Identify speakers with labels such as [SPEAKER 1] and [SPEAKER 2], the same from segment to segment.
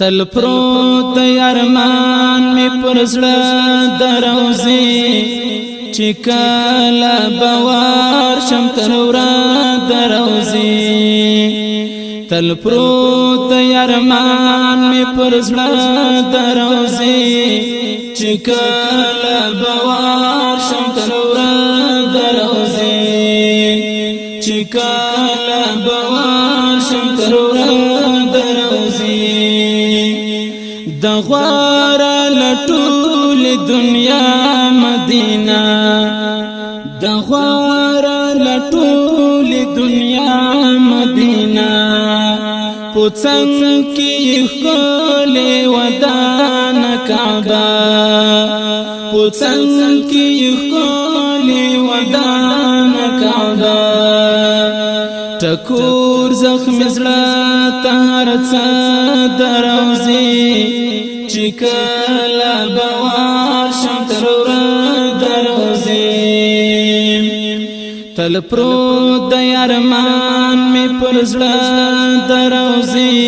[SPEAKER 1] تل پروت یارمان می پرزړه دروزی چیکل بوار شم تر ورا دروزی تل پروت یارمان می پرزړه دروزی چیکل بوار شم تر ورا دروزی چیکل بوار شم تر ورا دروزی د غوارا لټول دنیا مدینه د غوارا لټول دنیا مدینه پوڅنګ کې خپل ودان کعبه پوڅنګ کې خپل ودان کعبه ټکور زخم زړه تهر څه دروځي چې کلا بوار شم تر دروازې تل پرو د یارمان می پر زړه دروازې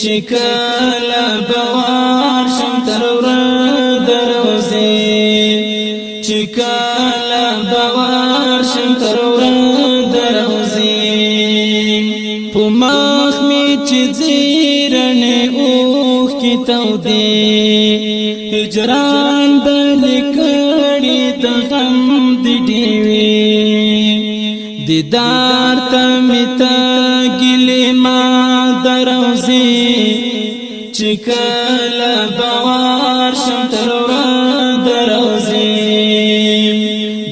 [SPEAKER 1] چې کلا بوار شم تر دروازې چې کلا بوار شم تر دروازې په مخ می چې تو دې هجران بل کړي د غم دې دیوي دیدار تم تا ګل ما دروزي چکل بوار شم تر دروزي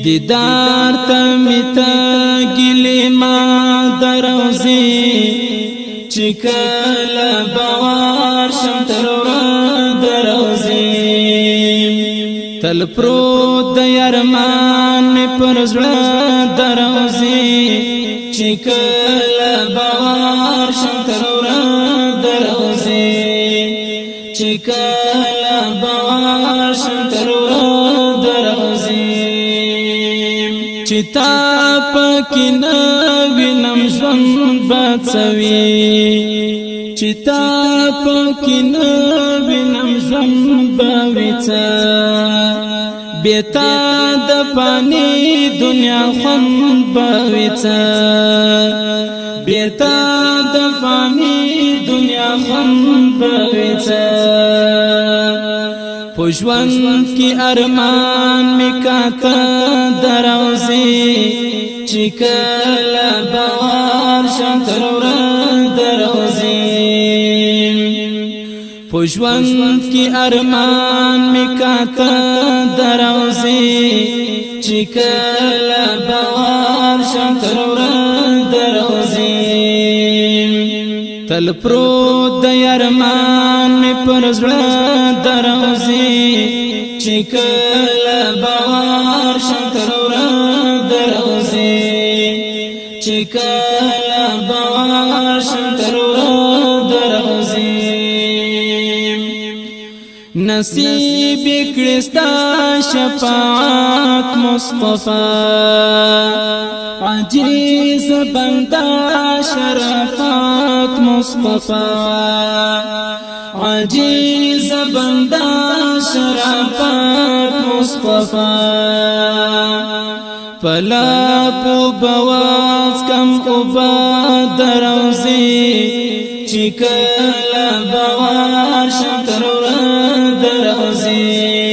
[SPEAKER 1] دیدار تم تا ګل ما دروزي چکل بوار شم تر تل پرو د یارمان پر زړه دروزی چې کله باور شتر دروزی چې کله باور شتر دروزی چې تا پکې نه وینم ژوند بچوي چې تا پکې نه وینم ژوند بچوي بیتا د پانی دنیا خون بویتا بیتا د پانی دنیا خون بویتا پښوند کی ارمان میکاته دروزی چیکل بوار شتر درو پښوند کی ارمان میکاته دروزی چکل بوار شم ترور دروزی تل پرو د ارمان می پر زړه دروزی چکل بوار شم ترور دروزی چکل بوار شم ترور نصیب کرستا شفاعت مصطفی عجیز بندا شرفات مصطفی عجیز بندا شرفات مصطفی فلا پو بواز کم اوبا دروزی چکر کلا بوار شکر دروزی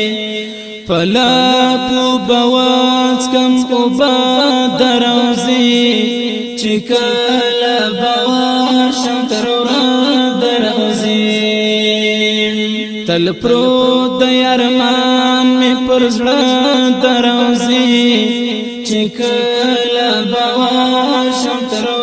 [SPEAKER 1] فلا پو بواز کم قبا دروزی چکلا بوار شکر دروزی تل پرو دیارمان می پرزړه دروزی چکلا بوار شکر